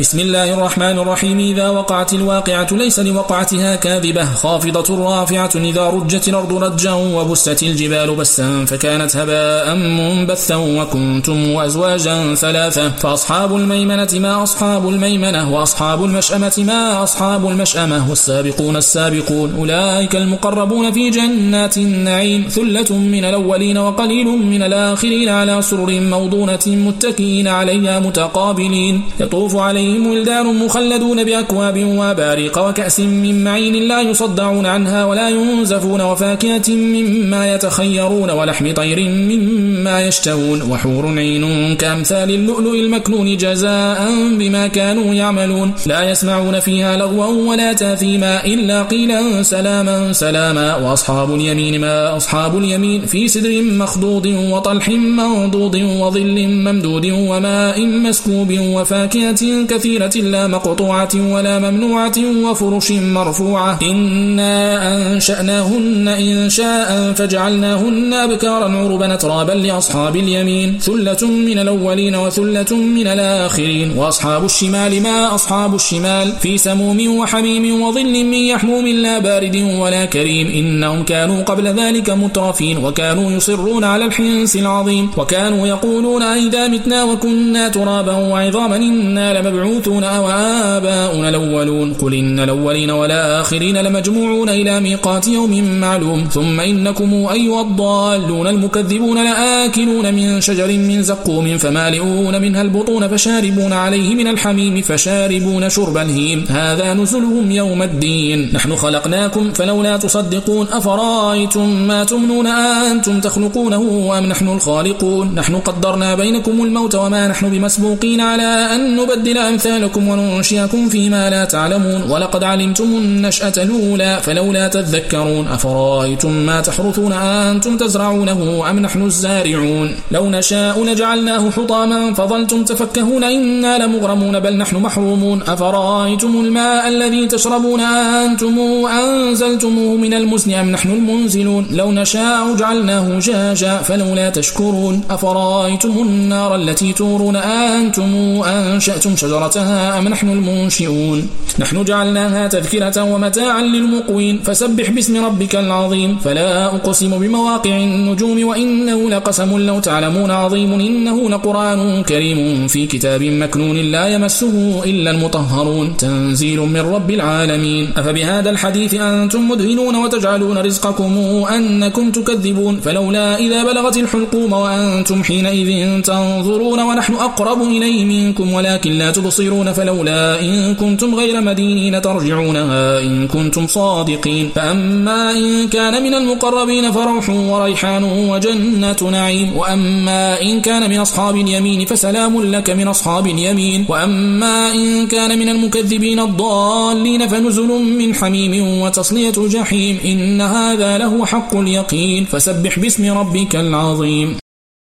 بسم الله الرحمن الرحيم. إذا وقعت الواقعة ليس لوقعتها كاذبة. خافضة رافعة إذا رجت الأرض رجا وبست الجبال بسا فكانت هباء منبثا وكنتم أزواجا ثلاثة. فأصحاب الميمنة ما أصحاب الميمنة وأصحاب المشأمة ما أصحاب المشأمة والسابقون السابقون. أولئك المقربون في جنات النعيم. ثلة من الأولين وقليل من الآخرين على سرر موضونة متكئين عليها متقابلين. يطوف عليهم ولدان مخلدون بأكواب وبارق وكأس من معين لا يصدعون عنها ولا ينزفون وفاكهة مما يتخيرون ولحم طير مما يشتهون وحور عين كأمثال اللؤلؤ المكنون جزاء بما كانوا يعملون. لا يسمعون فيها لغوا ولا تاثيما إلا قيلا سلاما سلاما. وأصحاب اليمين ما أصحاب اليمين في سدر مخضوض وطلح منضود وظل ممدود وماء مسكوب وفاكهة كثيرة لا مقطوعة ولا ممنوعة وفرش مرفوعة. إنا أنشأناهن إن شاء فجعلناهن أبكارا عربا ترابا لأصحاب اليمين. ثلة من الأولين وثلة من الآخرين. وأصحاب الشمال ما أصحاب الشمال. في سموم وحميم وظل من يحموم لا بارد ولا كريم. إنهم كانوا قبل ذلك مترفين وكانوا يصرون على الحنس العظيم. وكانوا يقولون أئذا متنا وكنا ترابا وعظاما إنا لمبعوثون. أو آباؤنا الأولون قل إن الأولين والآخرين لمجموعون إلى ميقات يوم معلوم ثم إنكم أيها الضالون المكذبون لآكلون من شجر من زقوم فمالئون منها البطون فشاربون عليه من الحميم فشاربون شرب الهيم هذا نزلهم يوم الدين نحن خلقناكم فلولا تصدقون أفرأيتم ما تمنون أنتم تخلقونه أم نحن الخالقون نحن قدرنا بينكم الموت وما نحن بمسبوقين على أن نبدل أمثالكم وننشئكم فيما لا تعلمون. ولقد علمتم النشأة الأولى فلولا تذكرون. أفرأيتم ما تحرثون أنتم تزرعونه أم نحن الزارعون؟ لو نشاء لجعلناه حطاما فظلتم تفكهون. إنا لمغرمون بل نحن محرومون. أفرأيتم الماء الذي تشربون أنتم أنزلتموه من المزن أم نحن المنزلون؟ لو نشاء جعلناه جاجا فلولا تشكرون. أفرأيتم النار التي تورون أنتم أنشأتم شجرتها أم نحن المنشئون؟ نحن جعلناها تذكرة ومتاعا للمقوين. فسبح باسم ربك العظيم. فلا أقسم بمواقع النجوم وإنه لقسم لو تعلمون عظيم. إنه لقرآن كريم في كتاب مكنون لا يمسه إلا المطهرون. تنزيل من رب العالمين. أفبهذا الحديث أنتم مدهنون وتجعلون رزقكم أنكم تكذبون. فلولا إذا بلغت الحلقوم وأنتم حينئذ تنظرون ونحن أقرب إليه منكم. ولكن لا تبصرون فلولا إن كنتم غير مدينين ترجعونها إن كنتم صادقين. فأما إن كان من المقربين فروح وريحان وجنة نعيم. وأما إن كان من أصحاب اليمين فسلام لك من أصحاب اليمين. وأما إن كان من المكذبين الضالين فنزل من حميم وتصلية جحيم. إن هذا له حق اليقين. فسبح باسم ربك العظيم.